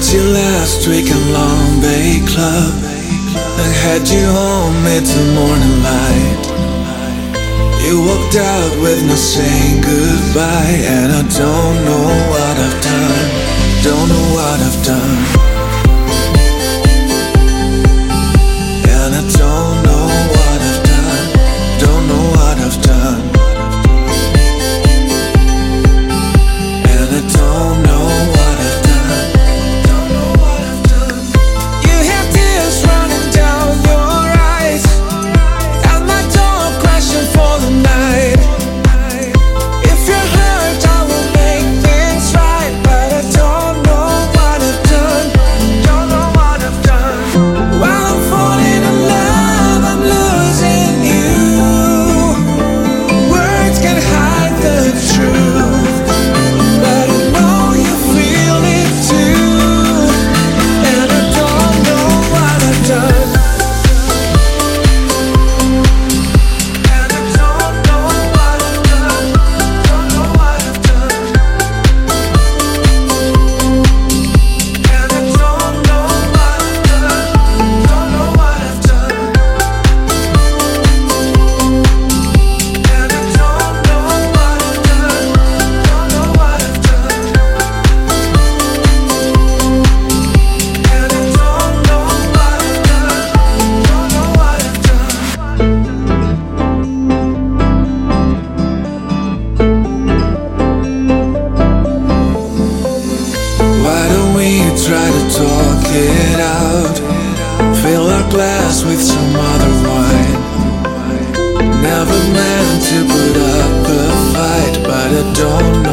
last week in Long Bay Club. I had you home mid to morning light. You walked out with no saying goodbye, and I don't know what I've done. Don't know what I've done. Why don't we try to talk it out? Fill our glass with some other wine. Never meant to put up a fight, but I don't know.